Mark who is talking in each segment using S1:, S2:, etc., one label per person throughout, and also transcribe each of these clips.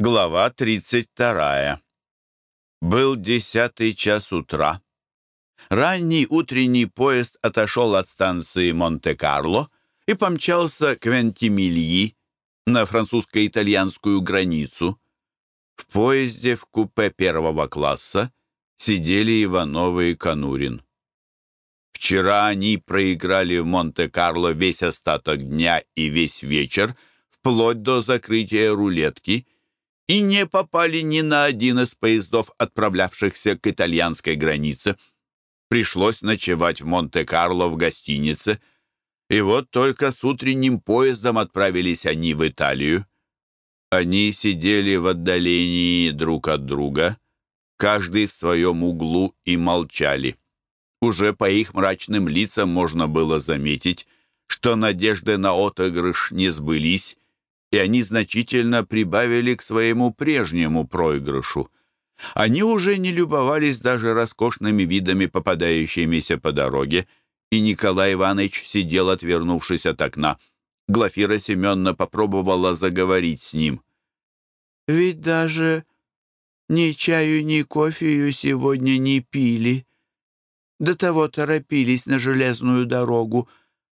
S1: Глава 32. Был десятый час утра. Ранний утренний поезд отошел от станции Монте-Карло и помчался к Вентимильи на французско-итальянскую границу. В поезде в купе первого класса сидели Ивановы и Конурин. Вчера они проиграли в Монте-Карло весь остаток дня и весь вечер, вплоть до закрытия рулетки — и не попали ни на один из поездов, отправлявшихся к итальянской границе. Пришлось ночевать в Монте-Карло в гостинице. И вот только с утренним поездом отправились они в Италию. Они сидели в отдалении друг от друга, каждый в своем углу и молчали. Уже по их мрачным лицам можно было заметить, что надежды на отыгрыш не сбылись, и они значительно прибавили к своему прежнему проигрышу. Они уже не любовались даже роскошными видами, попадающимися по дороге, и Николай Иванович сидел, отвернувшись от окна. Глафира Семеновна попробовала заговорить с ним.
S2: «Ведь даже ни чаю, ни кофею сегодня не пили. До того торопились на железную дорогу,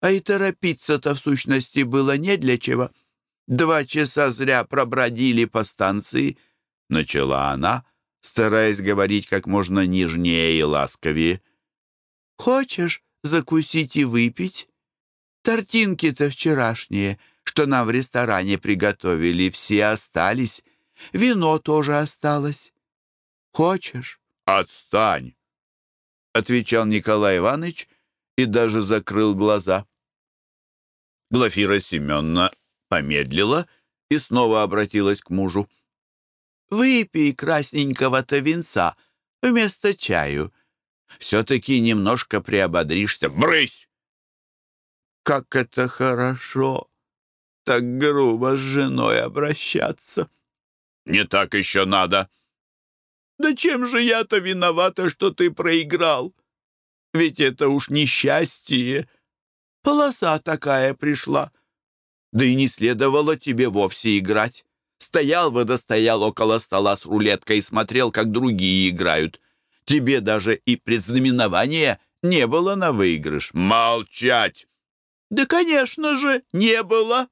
S2: а и торопиться-то в сущности было не для чего». Два часа зря пробродили по станции, — начала она, стараясь говорить как можно нежнее и ласковее. «Хочешь закусить и выпить? Тортинки-то вчерашние, что нам в ресторане приготовили, все остались. Вино тоже осталось. Хочешь?»
S1: «Отстань!» — отвечал Николай Иванович и даже закрыл глаза. Глафира Семеновна помедлила и снова обратилась к мужу.
S2: «Выпей красненького-то винца вместо чаю. Все-таки немножко приободришься.
S1: Брысь!»
S2: «Как это хорошо! Так грубо с женой обращаться!»
S1: «Не так еще надо!»
S2: «Да чем же я-то виновата, что ты проиграл? Ведь это уж несчастье! Полоса такая пришла!» Да и не следовало тебе вовсе играть. Стоял бы да стоял около стола с рулеткой и смотрел, как другие играют. Тебе даже и предзнаменования не было на выигрыш.
S1: Молчать!
S2: Да, конечно же, не было.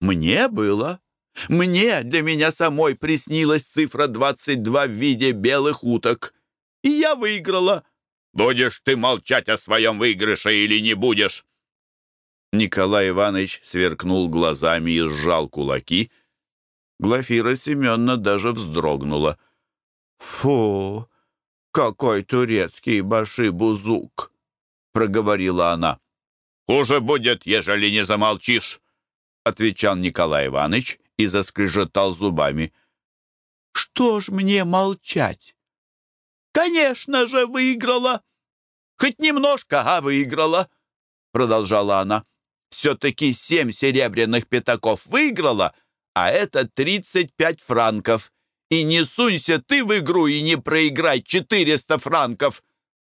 S2: Мне было. Мне для меня самой приснилась цифра 22 в виде белых уток. И я выиграла.
S1: Будешь ты молчать о своем выигрыше или не будешь? Николай Иванович сверкнул глазами и сжал кулаки. Глафира Семеновна даже вздрогнула.
S2: «Фу, какой турецкий башибузук!» — проговорила она.
S1: «Хуже будет, ежели не замолчишь!» — отвечал Николай Иванович и заскрежетал зубами.
S2: «Что ж мне молчать?» «Конечно же, выиграла! Хоть немножко, а выиграла!» — продолжала она все-таки семь серебряных пятаков выиграла, а это 35 франков. И не сунься ты в игру и не проиграй 400 франков.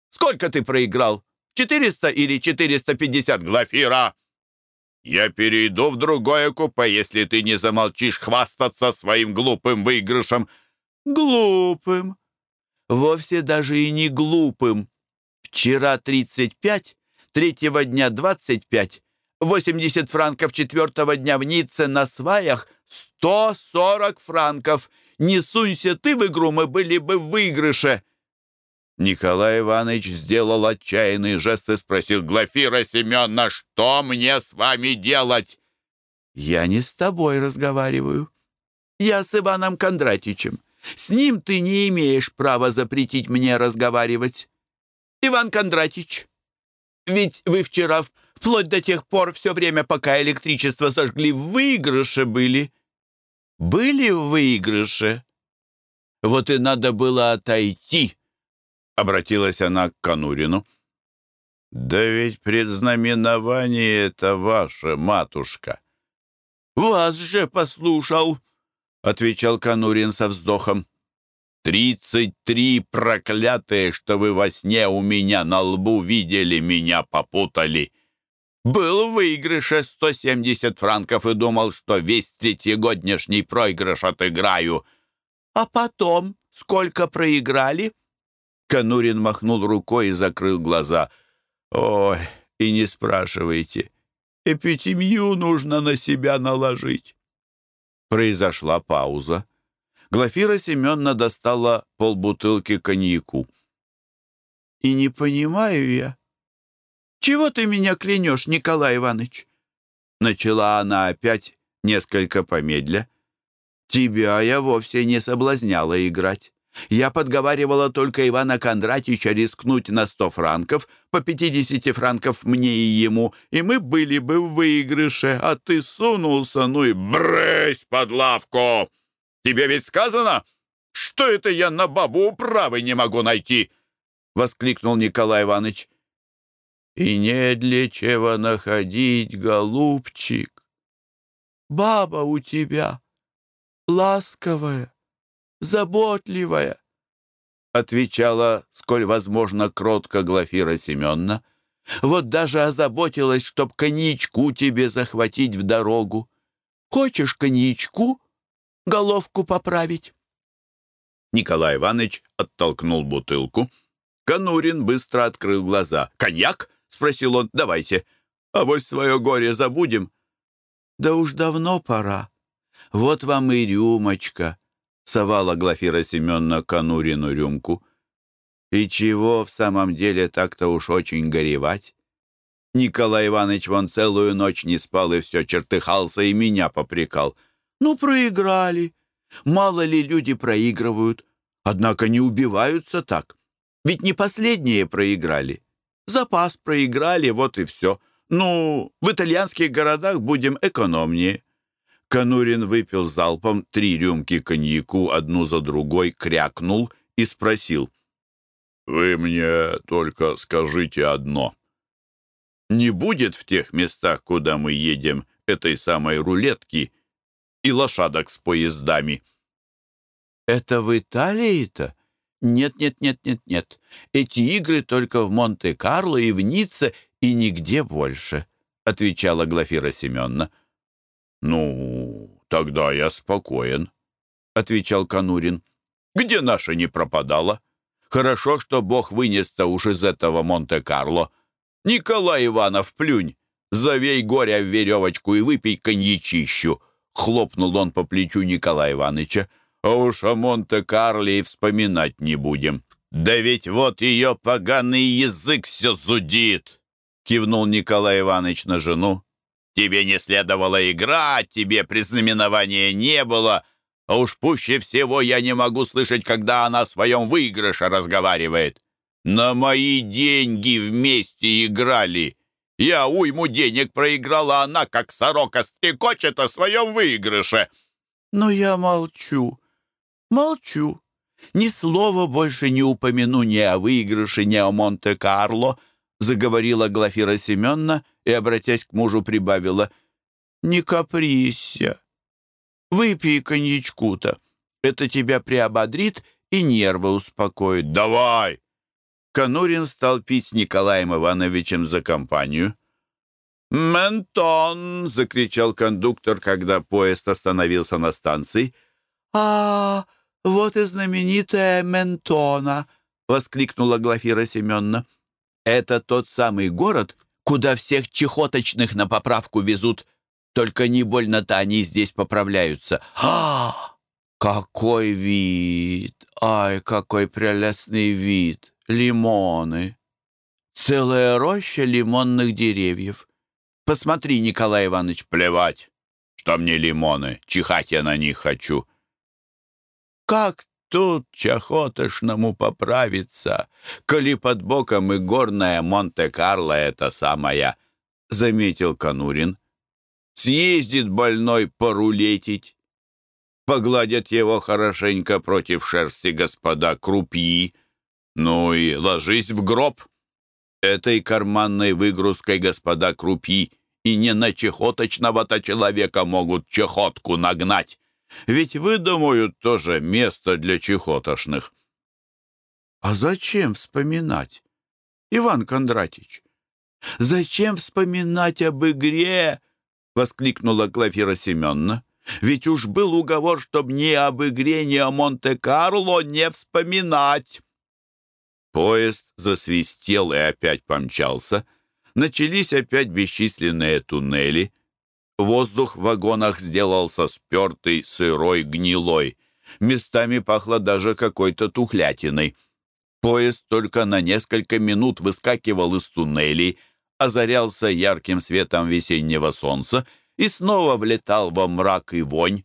S2: Сколько ты проиграл? 400 или 450, Глафира?
S1: Я перейду в другое купе, если ты не замолчишь хвастаться своим глупым выигрышем.
S2: Глупым? Вовсе даже и не глупым. Вчера 35, третьего дня 25, 80 франков четвертого дня в Ницце на сваях, 140 франков. Не сунься ты в игру, мы были бы в выигрыше».
S1: Николай Иванович сделал отчаянный жест и спросил Глафира Семеновна, что мне с вами делать?
S2: «Я не с тобой разговариваю. Я с Иваном Кондратичем. С ним ты не имеешь права запретить мне разговаривать. Иван Кондратич, ведь вы вчера вплоть до тех пор все время, пока электричество сожгли, в выигрыше были. Были в выигрыше. Вот и надо было отойти, — обратилась она к Конурину.
S1: «Да ведь предзнаменование это ваше, матушка».
S2: «Вас же послушал», — отвечал Конурин со вздохом.
S1: «Тридцать три проклятые, что вы во сне у меня на лбу видели, меня попутали. Был в выигрыше 170 франков и думал, что весь третьегодняшний проигрыш отыграю.
S2: А потом сколько проиграли?»
S1: Конурин махнул рукой и закрыл глаза. «Ой, и не спрашивайте. Эпитемью нужно на себя наложить». Произошла пауза. Глафира Семеновна достала полбутылки коньяку.
S2: «И не понимаю я, чего ты меня клянешь, Николай Иванович?»
S1: Начала она опять, несколько помедля. «Тебя я вовсе не соблазняла играть. Я подговаривала только Ивана Кондратича рискнуть на сто франков, по пятидесяти франков мне и ему, и мы были бы в выигрыше, а ты сунулся, ну и брысь под лавку! Тебе ведь сказано, что это я на бабу управы не могу найти!» — воскликнул Николай Иванович.
S2: «И не для чего находить, голубчик. Баба у тебя ласковая, заботливая, отвечала, сколь возможно, кротко Глафира Семеновна. Вот даже озаботилась, чтоб коньячку тебе захватить в дорогу. Хочешь коньячку? Головку поправить?
S1: Николай Иванович оттолкнул бутылку. Конурин быстро открыл глаза. «Коньяк?» — спросил он. «Давайте. Авось свое горе забудем».
S2: «Да уж давно пора. Вот вам и рюмочка», совала Глафира Семеновна Конурину рюмку. «И чего в самом деле так-то уж очень горевать?» Николай Иванович вон целую ночь не спал и все чертыхался и меня попрекал. «Ну, проиграли. Мало ли люди проигрывают. Однако не убиваются так. Ведь не последние проиграли. Запас проиграли, вот и все. Ну, в итальянских городах будем экономнее. Конурин выпил залпом три рюмки коньяку, одну за другой, крякнул и спросил. «Вы мне только скажите одно. Не будет в тех местах, куда мы едем, этой самой рулетки и лошадок с поездами?» «Это в Италии-то?» «Нет, нет, нет, нет, нет. Эти игры только в Монте-Карло и в Ницце, и нигде больше», — отвечала Глафира Семеновна.
S1: «Ну, тогда я спокоен», — отвечал Конурин. «Где наша не пропадала? Хорошо, что Бог вынес-то уж из этого Монте-Карло. Николай Иванов, плюнь, завей горя в веревочку и выпей коньячищу», — хлопнул он по плечу Николая Ивановича. «А уж о Монте-Карле и вспоминать не будем». «Да ведь вот ее поганый язык все зудит!» — кивнул Николай Иванович на жену. Тебе не следовало играть, тебе признаменования не было, а уж пуще всего я не могу слышать, когда она о своем выигрыше разговаривает. На мои деньги вместе играли. Я уйму денег проиграла, она, как сорока, стрекочет о своем выигрыше.
S2: Но я молчу, молчу. Ни слова больше не упомяну ни о выигрыше, ни о Монте-Карло, заговорила Глафира Семеновна, и, обратясь к мужу, прибавила «Не каприся, выпей коньячку-то, это тебя приободрит и нервы успокоит».
S1: «Давай!»
S2: Конурин стал пить с Николаем Ивановичем за компанию.
S1: «Ментон!» — закричал кондуктор, когда поезд остановился на станции.
S2: «А, вот и знаменитая Ментона!» — воскликнула Глафира Семеновна. «Это тот самый город, куда всех чехоточных на поправку везут. Только не больно-то они здесь поправляются. А, какой вид! Ай, какой прелестный вид! Лимоны! Целая роща лимонных деревьев. Посмотри, Николай Иванович,
S1: плевать, что мне лимоны, чихать я на них хочу.
S2: Как тут чахотошному поправиться, коли под боком и горная Монте-Карло это самая, — заметил Конурин. Съездит больной порулетить. Погладят его хорошенько против шерсти господа крупьи. Ну и ложись в гроб. Этой карманной выгрузкой господа крупьи и не на чехоточного-то человека могут чехотку нагнать. Ведь выдумают тоже место для чехотошных. А зачем вспоминать, Иван Кондратич? Зачем вспоминать об игре?» — воскликнула Глафира Семеновна. «Ведь уж был уговор, чтоб ни об игре, ни о Монте-Карло не вспоминать».
S1: Поезд засвистел и опять помчался. Начались опять бесчисленные туннели. Воздух в вагонах сделался спертый, сырой, гнилой. Местами пахло даже какой-то тухлятиной. Поезд только на несколько минут выскакивал из туннелей, озарялся ярким светом весеннего солнца и снова влетал во мрак и вонь.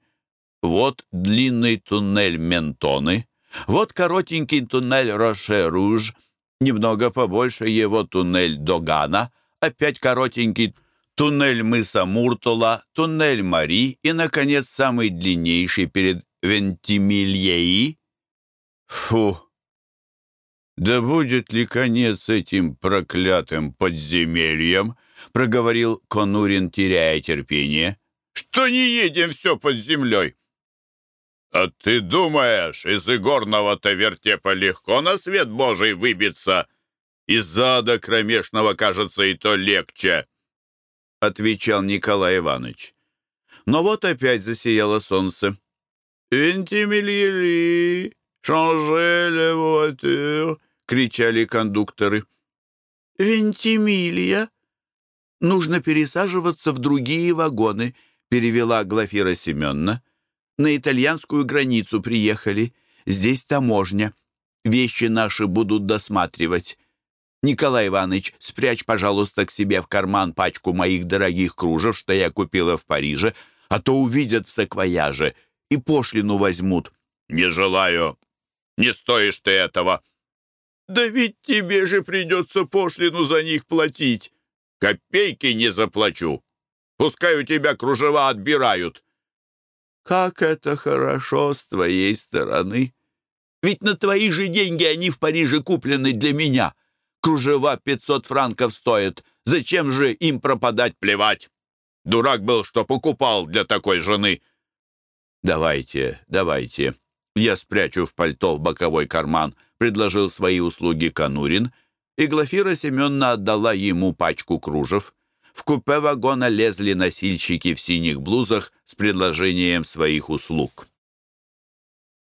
S1: Вот длинный туннель Ментоны, вот коротенький туннель Роше-Руж, немного побольше его туннель Догана, опять коротенький туннель мыса Муртула, туннель Мари и, наконец, самый длиннейший перед Вентимильеи. Фу! «Да будет ли конец этим проклятым подземельям?» — проговорил Конурин, теряя терпение. «Что не едем все под землей?» «А ты думаешь, из игорного-то вертепа легко на свет Божий выбиться? Из ада кромешного, кажется, и то легче», — отвечал Николай Иванович. Но вот опять засияло солнце. «Вентимильери, шанже ле voiture», — кричали кондукторы.
S2: «Вентимилья? Нужно пересаживаться в другие вагоны», — перевела Глафира Семеновна на итальянскую границу приехали. Здесь таможня. Вещи наши будут досматривать. Николай Иванович, спрячь, пожалуйста, к себе в карман пачку моих дорогих кружев, что я купила в Париже, а то увидят в саквояже и пошлину возьмут».
S1: «Не желаю. Не стоишь ты этого».
S2: «Да ведь тебе же придется пошлину за них платить».
S1: «Копейки не заплачу. Пускай у тебя кружева отбирают».
S2: Как это хорошо с твоей стороны! Ведь на твои же деньги они в Париже куплены для меня. Кружева 500 франков стоят. Зачем же им пропадать плевать?
S1: Дурак был, что покупал для такой жены.
S2: Давайте, давайте. Я спрячу в пальто в боковой карман, предложил свои услуги Конурин, и Глафира Семеновна отдала ему пачку кружев. В купе вагона лезли носильщики в синих блузах с предложением своих услуг.